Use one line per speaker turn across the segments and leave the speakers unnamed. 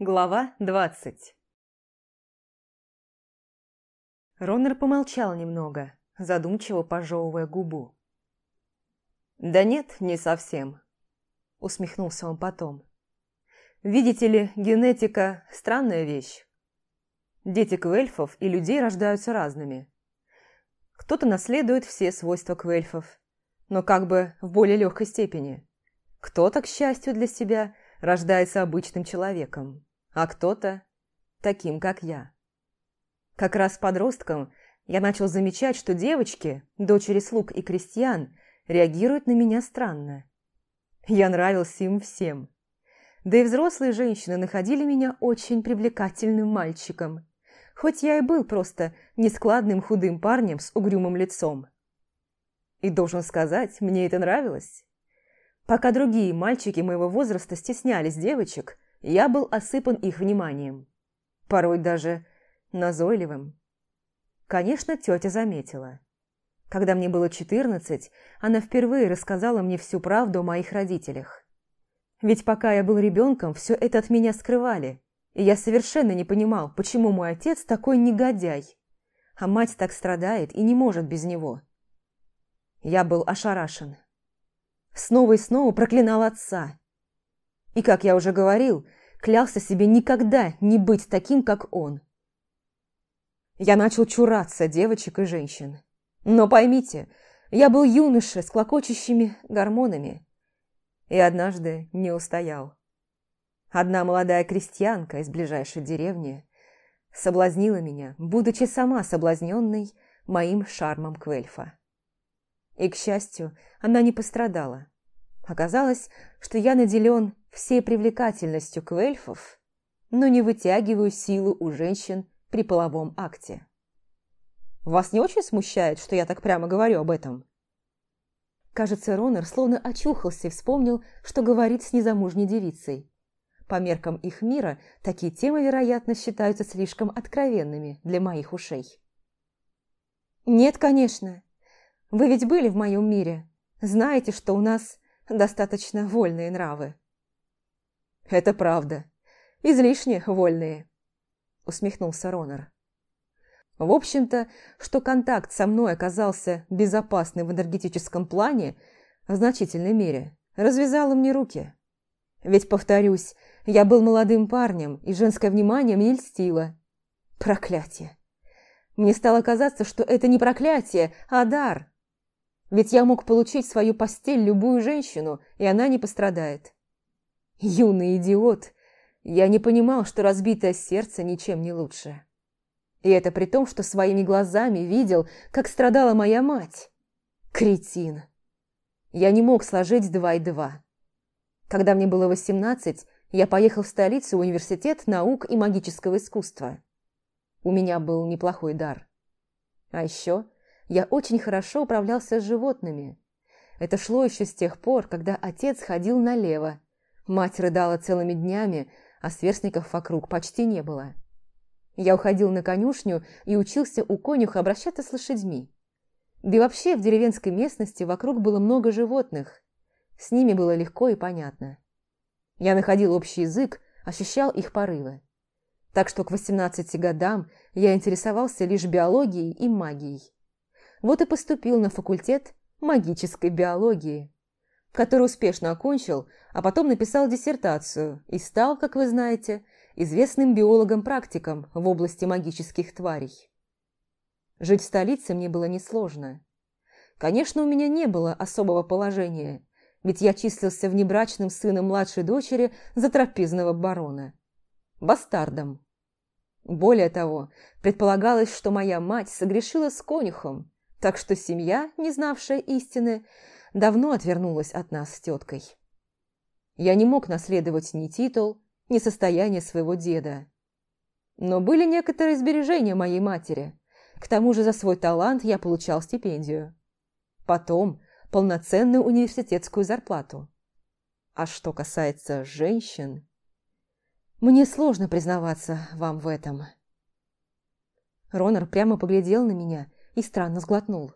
Глава 20 Роннер помолчал немного, задумчиво пожевывая губу. «Да нет, не совсем», – усмехнулся он потом. «Видите ли, генетика – странная вещь. Дети квельфов и людей рождаются разными. Кто-то наследует все свойства квельфов, но как бы в более легкой степени. Кто-то, к счастью для себя, рождается обычным человеком а кто-то таким, как я. Как раз подростком я начал замечать, что девочки, дочери слуг и крестьян, реагируют на меня странно. Я нравился им всем. Да и взрослые женщины находили меня очень привлекательным мальчиком. Хоть я и был просто нескладным худым парнем с угрюмым лицом. И должен сказать, мне это нравилось. Пока другие мальчики моего возраста стеснялись девочек, я был осыпан их вниманием, порой даже назойливым. Конечно, тетя заметила. Когда мне было 14, она впервые рассказала мне всю правду о моих родителях. Ведь пока я был ребенком, все это от меня скрывали, и я совершенно не понимал, почему мой отец такой негодяй, а мать так страдает и не может без него. Я был ошарашен. Снова и снова проклинал отца, и, как я уже говорил, клялся себе никогда не быть таким, как он. Я начал чураться девочек и женщин. Но поймите, я был юношей с клокочущими гормонами. И однажды не устоял. Одна молодая крестьянка из ближайшей деревни соблазнила меня, будучи сама соблазненной моим шармом Квельфа. И, к счастью, она не пострадала. Оказалось, что я наделен всей привлекательностью квельфов, но не вытягиваю силу у женщин при половом акте. Вас не очень смущает, что я так прямо говорю об этом? Кажется, Ронер словно очухался и вспомнил, что говорит с незамужней девицей. По меркам их мира, такие темы, вероятно, считаются слишком откровенными для моих ушей. «Нет, конечно. Вы ведь были в моем мире. Знаете, что у нас достаточно вольные нравы». «Это правда. Излишне вольные», – усмехнулся Ронер. В общем-то, что контакт со мной оказался безопасным в энергетическом плане, в значительной мере, развязало мне руки. Ведь, повторюсь, я был молодым парнем, и женское внимание мне льстило. Проклятие! Мне стало казаться, что это не проклятие, а дар. Ведь я мог получить свою постель любую женщину, и она не пострадает. Юный идиот! Я не понимал, что разбитое сердце ничем не лучше. И это при том, что своими глазами видел, как страдала моя мать. Кретин! Я не мог сложить два и два. Когда мне было восемнадцать, я поехал в столицу в университет наук и магического искусства. У меня был неплохой дар. А еще я очень хорошо управлялся с животными. Это шло еще с тех пор, когда отец ходил налево, Мать рыдала целыми днями, а сверстников вокруг почти не было. Я уходил на конюшню и учился у конюха обращаться с лошадьми. Да и вообще в деревенской местности вокруг было много животных. С ними было легко и понятно. Я находил общий язык, ощущал их порывы. Так что к 18 годам я интересовался лишь биологией и магией. Вот и поступил на факультет магической биологии который успешно окончил, а потом написал диссертацию и стал, как вы знаете, известным биологом-практиком в области магических тварей. Жить в столице мне было несложно. Конечно, у меня не было особого положения, ведь я числился внебрачным сыном младшей дочери затрапезного барона. Бастардом. Более того, предполагалось, что моя мать согрешила с конюхом, так что семья, не знавшая истины, давно отвернулась от нас с теткой. Я не мог наследовать ни титул, ни состояние своего деда. Но были некоторые сбережения моей матери. К тому же за свой талант я получал стипендию. Потом полноценную университетскую зарплату. А что касается женщин... Мне сложно признаваться вам в этом. Ронар прямо поглядел на меня и странно сглотнул.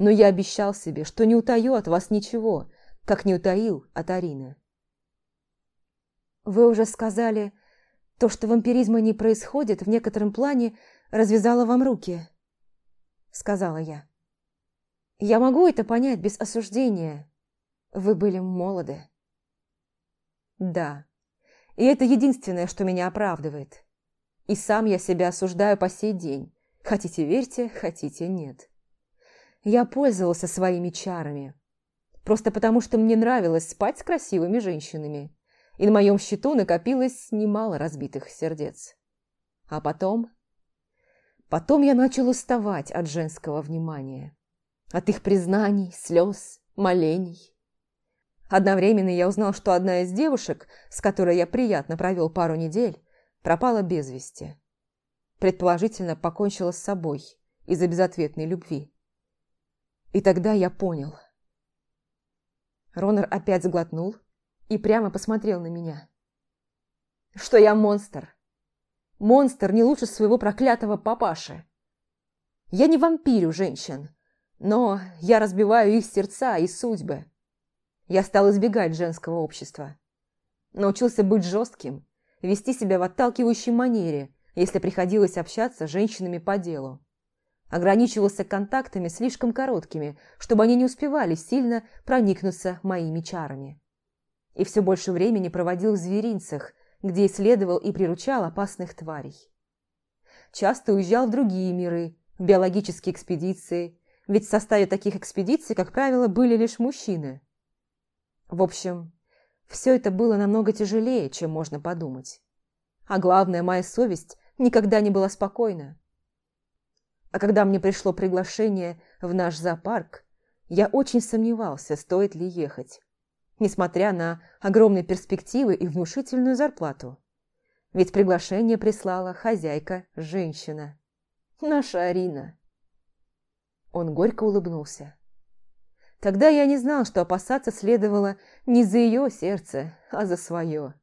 Но я обещал себе, что не утаю от вас ничего, как не утаил от Арины. Вы уже сказали, то, что вампиризма не происходит, в некотором плане развязало вам руки, сказала я. Я могу это понять без осуждения. Вы были молоды. Да. И это единственное, что меня оправдывает. И сам я себя осуждаю по сей день. Хотите верьте, хотите нет. Я пользовался своими чарами. Просто потому, что мне нравилось спать с красивыми женщинами. И на моем счету накопилось немало разбитых сердец. А потом... Потом я начал уставать от женского внимания. От их признаний, слез, молений. Одновременно я узнал, что одна из девушек, с которой я приятно провел пару недель, пропала без вести. Предположительно, покончила с собой из-за безответной любви. И тогда я понял. Ронар опять сглотнул и прямо посмотрел на меня. Что я монстр. Монстр не лучше своего проклятого папаши. Я не вампирю женщин, но я разбиваю их сердца и судьбы. Я стал избегать женского общества. Научился быть жестким, вести себя в отталкивающей манере, если приходилось общаться с женщинами по делу ограничивался контактами слишком короткими, чтобы они не успевали сильно проникнуться моими чарами. И все больше времени проводил в зверинцах, где исследовал и приручал опасных тварей. Часто уезжал в другие миры, в биологические экспедиции, ведь в составе таких экспедиций, как правило, были лишь мужчины. В общем, все это было намного тяжелее, чем можно подумать. А главное, моя совесть никогда не была спокойна. А когда мне пришло приглашение в наш зоопарк, я очень сомневался, стоит ли ехать, несмотря на огромные перспективы и внушительную зарплату. Ведь приглашение прислала хозяйка-женщина. Наша Арина. Он горько улыбнулся. Тогда я не знал, что опасаться следовало не за ее сердце, а за свое.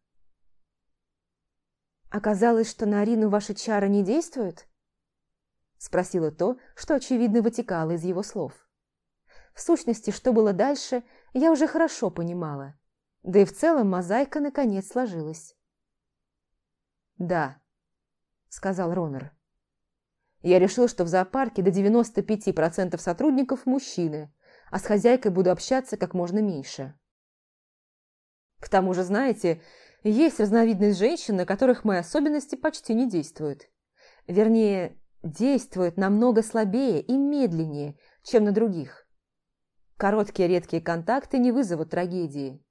Оказалось, что на Арину ваши чары не действуют? – спросила то, что, очевидно, вытекало из его слов. В сущности, что было дальше, я уже хорошо понимала. Да и в целом мозаика наконец сложилась. «Да», – сказал Ронер. «Я решил, что в зоопарке до 95% сотрудников – мужчины, а с хозяйкой буду общаться как можно меньше». «К тому же, знаете, есть разновидность женщин, на которых мои особенности почти не действуют. Вернее, действует намного слабее и медленнее, чем на других. Короткие редкие контакты не вызовут трагедии.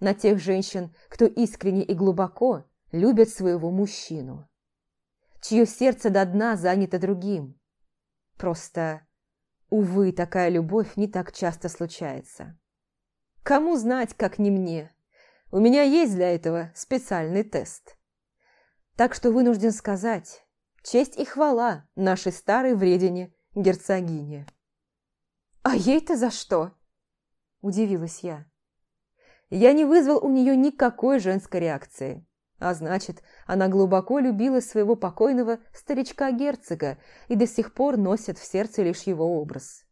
На тех женщин, кто искренне и глубоко любят своего мужчину, чье сердце до дна занято другим. Просто, увы, такая любовь не так часто случается. Кому знать, как не мне? У меня есть для этого специальный тест. Так что вынужден сказать, Честь и хвала нашей старой вредине герцогине. «А ей-то за что?» – удивилась я. Я не вызвал у нее никакой женской реакции. А значит, она глубоко любила своего покойного старичка-герцога и до сих пор носит в сердце лишь его образ.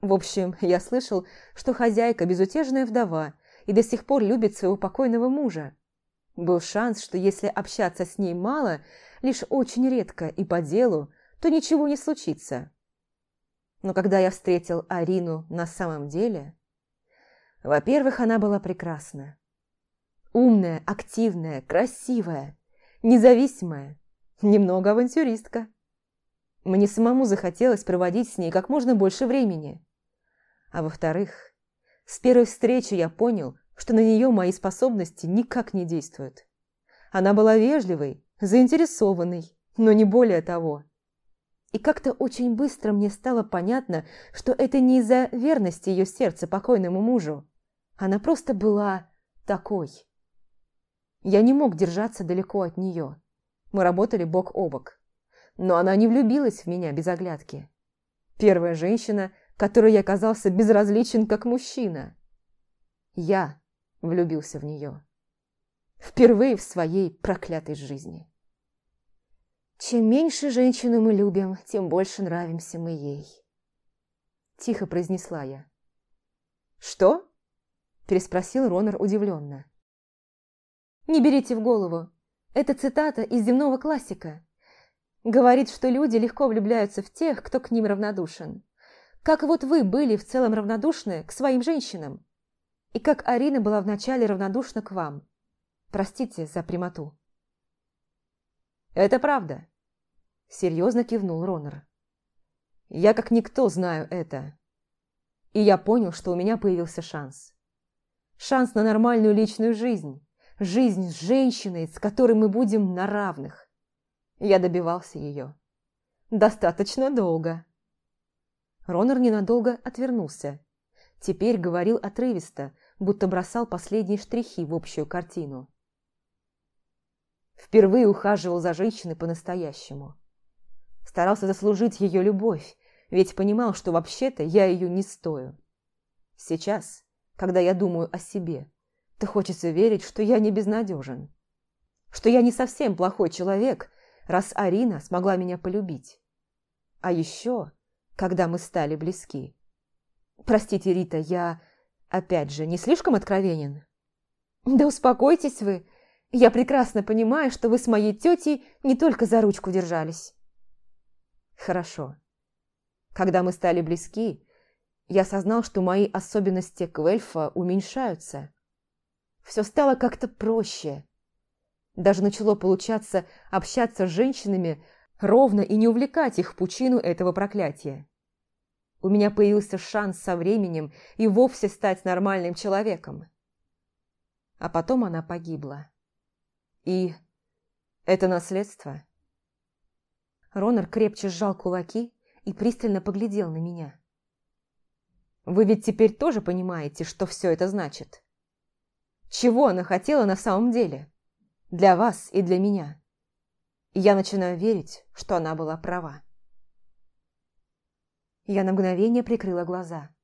В общем, я слышал, что хозяйка – безутешная вдова и до сих пор любит своего покойного мужа. Был шанс, что если общаться с ней мало – лишь очень редко и по делу, то ничего не случится. Но когда я встретил Арину на самом деле... Во-первых, она была прекрасна. Умная, активная, красивая, независимая, немного авантюристка. Мне самому захотелось проводить с ней как можно больше времени. А во-вторых, с первой встречи я понял, что на нее мои способности никак не действуют. Она была вежливой, заинтересованный, но не более того. И как-то очень быстро мне стало понятно, что это не из-за верности ее сердца покойному мужу. Она просто была такой. Я не мог держаться далеко от нее. Мы работали бок о бок. Но она не влюбилась в меня без оглядки. Первая женщина, которой я оказался безразличен как мужчина. Я влюбился в нее. Впервые в своей проклятой жизни. Чем меньше женщину мы любим, тем больше нравимся мы ей. Тихо произнесла я. «Что?» – переспросил Ронар удивленно. «Не берите в голову. Это цитата из земного классика. Говорит, что люди легко влюбляются в тех, кто к ним равнодушен. Как вот вы были в целом равнодушны к своим женщинам. И как Арина была вначале равнодушна к вам. Простите за прямоту».
«Это правда», Серьезно кивнул Ронер. Я как никто знаю это. И я понял, что у меня появился шанс. Шанс на нормальную личную жизнь. Жизнь с женщиной, с которой мы будем на равных. Я добивался ее. Достаточно долго. Ронор ненадолго отвернулся. Теперь говорил отрывисто, будто бросал последние штрихи в общую картину. Впервые ухаживал за женщиной по-настоящему. Старался заслужить ее любовь, ведь понимал, что вообще-то я ее не стою. Сейчас, когда я думаю о себе, то хочется верить, что я не безнадежен. Что я не совсем плохой человек, раз Арина смогла меня полюбить. А еще, когда мы стали близки. Простите, Рита, я, опять же, не слишком откровенен?
Да успокойтесь вы, я прекрасно понимаю, что вы с моей тетей не только за ручку держались.
Хорошо. Когда мы стали близки, я осознал, что мои особенности Квельфа уменьшаются. Все стало как-то проще. Даже начало получаться общаться с женщинами ровно и не увлекать их в пучину этого проклятия. У меня появился шанс со временем и вовсе стать нормальным человеком. А потом она погибла. И это наследство –
Ронар крепче сжал кулаки и пристально поглядел на меня.
«Вы ведь теперь тоже понимаете, что все это значит? Чего она хотела на самом деле? Для вас и для меня. Я начинаю верить, что она была права».
Я на мгновение прикрыла глаза.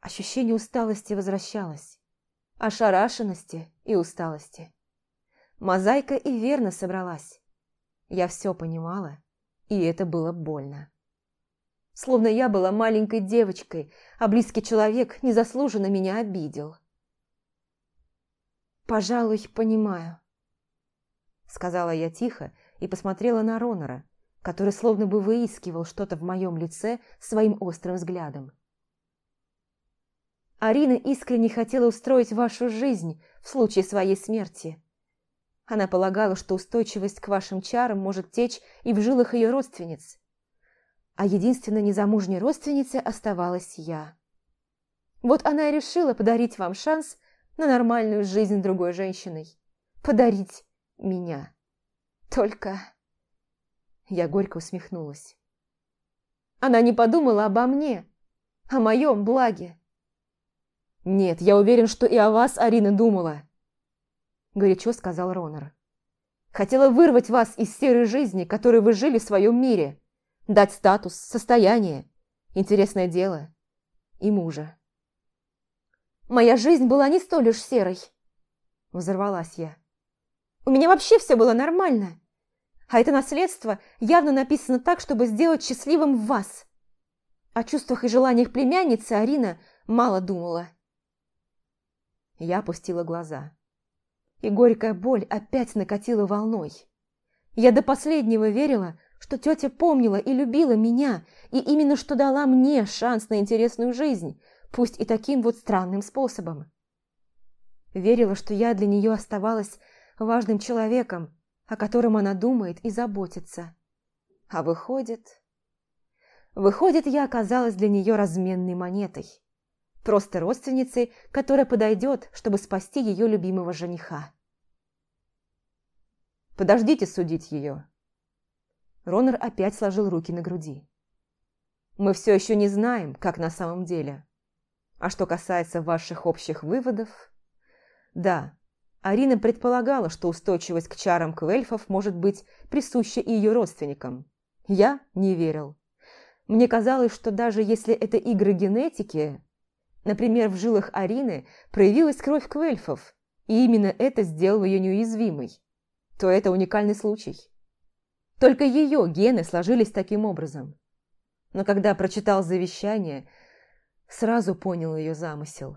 Ощущение усталости возвращалось. Ошарашенности и усталости. Мозаика и верно собралась. Я все понимала и это было больно. Словно я была маленькой девочкой, а близкий человек незаслуженно меня обидел. «Пожалуй, понимаю», — сказала я тихо и посмотрела на Ронора, который словно бы выискивал что-то в моем лице своим острым взглядом. «Арина искренне хотела устроить вашу жизнь в случае своей смерти», — она полагала, что устойчивость к вашим чарам может течь и в жилах ее родственниц. А единственной незамужней родственницей оставалась я. Вот она и решила подарить вам шанс на нормальную жизнь другой женщиной. Подарить меня. Только... Я горько усмехнулась. Она не подумала обо мне, о моем благе.
Нет, я уверен, что и о вас Арина думала горячо сказал Ронар. Хотела вырвать вас из серой жизни, которой вы жили в своем мире, дать статус, состояние, интересное дело и мужа.
Моя жизнь была не столь уж серой, взорвалась я. У меня вообще все было нормально. А это наследство явно написано так, чтобы сделать счастливым вас. О чувствах и желаниях племянницы Арина мало думала.
Я опустила глаза и горькая боль опять накатила волной. Я до последнего верила, что тетя помнила и любила меня, и именно что дала мне шанс на интересную жизнь, пусть и таким вот странным способом. Верила, что я для нее оставалась важным человеком, о котором она думает и заботится. А выходит... Выходит, я оказалась для нее разменной монетой просто родственницей, которая подойдет, чтобы спасти ее любимого жениха. «Подождите судить ее!» Ронар опять сложил руки на груди. «Мы все еще не знаем, как на самом деле. А что касается ваших общих выводов...» «Да, Арина предполагала, что устойчивость к чарам квельфов может быть присуща и ее родственникам. Я не верил. Мне казалось, что даже если это игры генетики, Например, в жилах Арины проявилась кровь квельфов, и именно это сделало ее неуязвимой. То это уникальный случай. Только ее гены сложились таким образом. Но когда прочитал завещание, сразу понял ее замысел.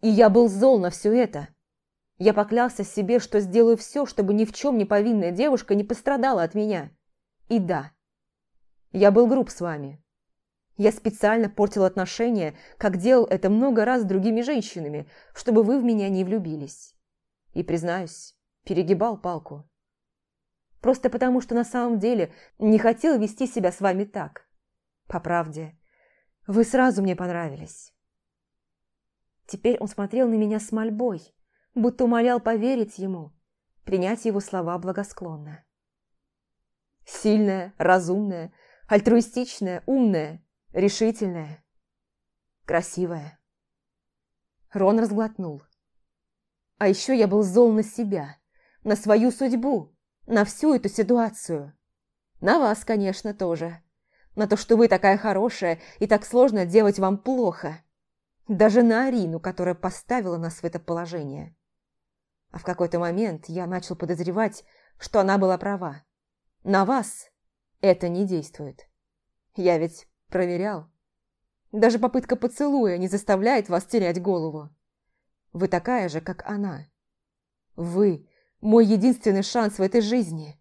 И я был зол на все это. Я поклялся себе, что сделаю все, чтобы ни в чем не повинная девушка не пострадала от меня. И да, я был груб с вами. Я специально портил отношения, как делал это много раз с другими женщинами, чтобы вы в меня не влюбились. И, признаюсь, перегибал палку. Просто потому, что на самом деле не хотел вести себя с вами так. По правде, вы сразу мне понравились. Теперь он смотрел на меня с мольбой, будто умолял поверить ему, принять его слова благосклонно. Сильная, разумная, альтруистичная, умная, решительная, красивая. Рон разглотнул. А еще я был зол на себя, на свою судьбу, на всю эту ситуацию. На вас, конечно, тоже. На то, что вы такая хорошая и так сложно делать вам плохо. Даже на Арину, которая поставила нас в это положение. А в какой-то момент я начал подозревать, что она была права. На вас это не действует. Я ведь Проверял. Даже попытка поцелуя не заставляет вас терять голову. Вы такая же, как она. Вы – мой единственный шанс в этой жизни.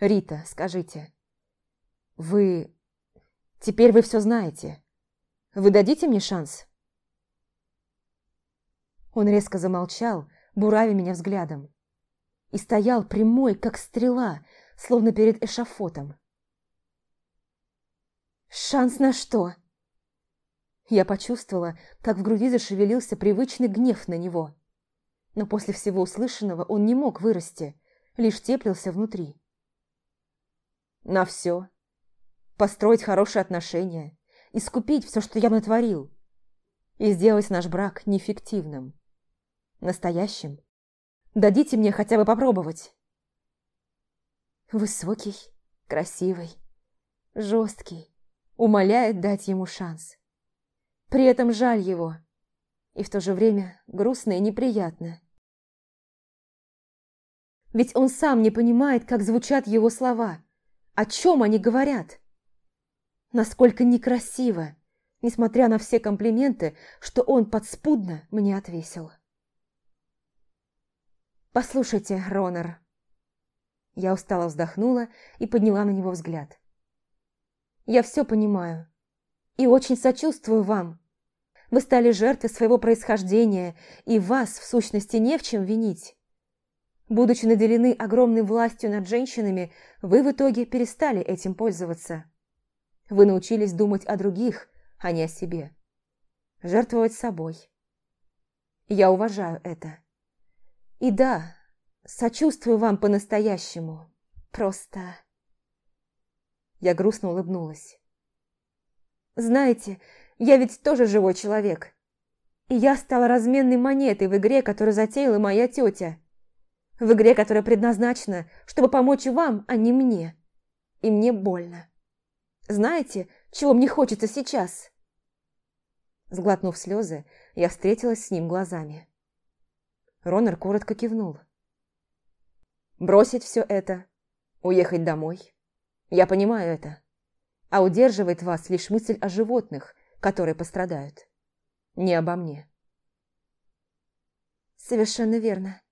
Рита, скажите, вы... Теперь вы все знаете. Вы дадите мне шанс? Он резко замолчал, буравя меня взглядом. И стоял прямой, как стрела, словно перед эшафотом. Шанс на что? Я почувствовала, как в груди зашевелился привычный гнев на него. Но после всего услышанного он не мог вырасти, лишь теплился внутри. На все. Построить хорошие отношения, искупить все, что я натворил, и сделать наш брак неэффективным. Настоящим. Дадите мне хотя бы попробовать. Высокий, красивый, жесткий, умоляет дать ему шанс. При этом жаль его, и в то же время грустно и неприятно. Ведь он сам не понимает, как звучат его слова, о чем они говорят. Насколько некрасиво, несмотря на все комплименты, что он подспудно мне отвесил. «Послушайте, Ронар. Я устало вздохнула и подняла на него взгляд. Я все понимаю. И очень сочувствую вам. Вы стали жертвой своего происхождения, и вас, в сущности, не в чем винить. Будучи наделены огромной властью над женщинами, вы в итоге перестали этим пользоваться. Вы научились думать о других, а не о себе. Жертвовать собой. Я уважаю это. И да, сочувствую вам по-настоящему. Просто... Я грустно улыбнулась. «Знаете, я ведь тоже живой человек. И я стала разменной монетой в игре, которую затеяла моя тетя. В игре, которая предназначена, чтобы помочь вам, а не мне. И мне больно. Знаете, чего мне хочется сейчас?» Сглотнув слезы, я встретилась с ним глазами. Ронер коротко кивнул. «Бросить все это, уехать домой» Я понимаю это. А удерживает вас лишь мысль о животных, которые пострадают. Не обо мне. Совершенно верно.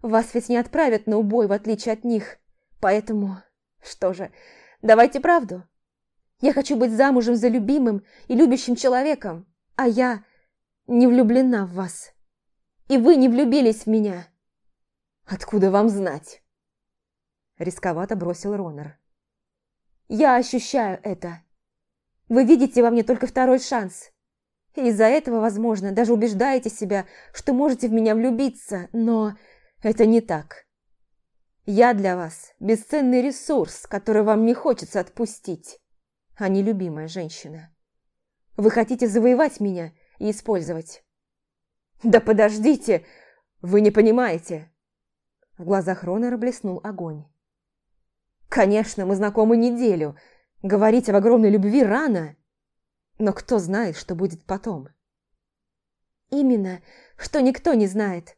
Вас ведь не отправят на убой, в отличие от них. Поэтому, что же, давайте правду. Я хочу быть замужем за любимым и любящим человеком, а я не влюблена в вас. И вы не влюбились в меня. Откуда вам знать?» Рисковато бросил Ронер. Я ощущаю это. Вы видите во мне только второй шанс. И из-за этого, возможно, даже убеждаете себя, что можете в меня влюбиться, но это не так. Я для вас бесценный ресурс, который вам не хочется отпустить, а не любимая женщина. Вы хотите завоевать меня и использовать. Да подождите, вы не понимаете. В глазах Ронера блеснул огонь. Конечно, мы знакомы неделю. Говорить об огромной любви рано. Но кто знает, что будет потом? Именно, что никто не знает.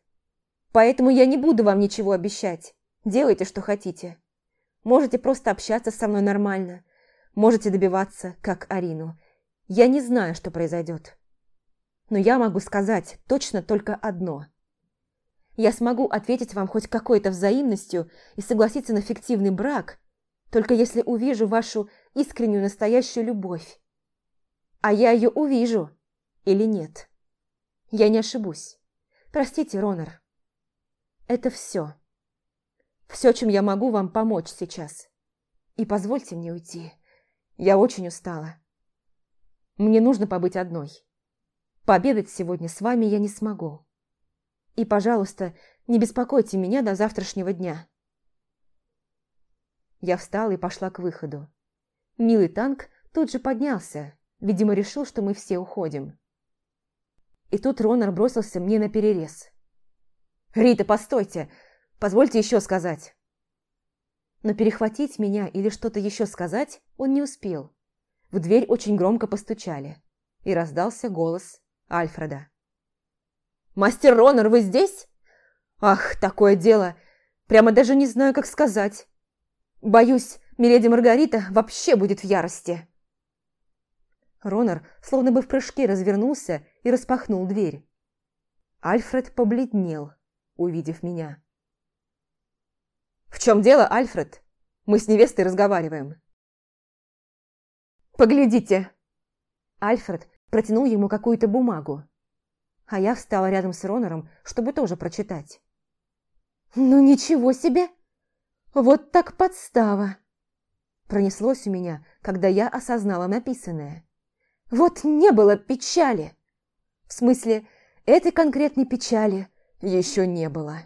Поэтому я не буду вам ничего обещать. Делайте, что хотите. Можете просто общаться со мной нормально. Можете добиваться, как Арину. Я не знаю, что произойдет. Но я могу сказать точно только одно – я смогу ответить вам хоть какой-то взаимностью и согласиться на фиктивный брак, только если увижу вашу искреннюю настоящую любовь. А я ее увижу или нет. Я не ошибусь. Простите, Ронар. Это все. Все, чем я могу вам помочь сейчас. И позвольте мне уйти. Я очень устала. Мне нужно побыть одной. Пообедать сегодня с вами я не смогу. И, пожалуйста, не беспокойте меня до завтрашнего дня. Я встала и пошла к выходу. Милый танк тут же поднялся, видимо, решил, что мы все уходим. И тут Ронар бросился мне на перерез. «Рита, постойте! Позвольте еще сказать!» Но перехватить меня или что-то еще сказать он не успел. В дверь очень громко постучали, и раздался голос Альфреда. «Мастер Ронор, вы здесь?» «Ах, такое дело! Прямо даже не знаю, как сказать. Боюсь, миледи Маргарита вообще будет в ярости!» Ронор словно бы в прыжке развернулся и распахнул дверь. Альфред побледнел, увидев меня. «В чем дело, Альфред? Мы с невестой разговариваем». «Поглядите!» Альфред протянул ему какую-то бумагу а я встала рядом с Ронором, чтобы тоже прочитать. «Ну ничего себе! Вот так подстава!» Пронеслось у меня, когда я осознала написанное. «Вот не было печали!» В смысле, этой конкретной печали еще не было.